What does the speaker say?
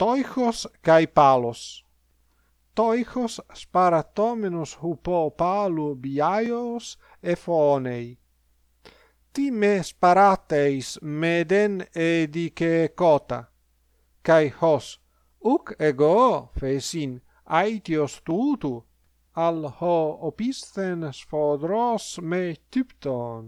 toichos kai palos. Toichos sparatomenos hupo palu biaios ephonei ti me sparateis meden e edike kota kai hos uc ego fesin aitios tutu al ho opisthen sfodros me typton